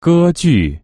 歌剧。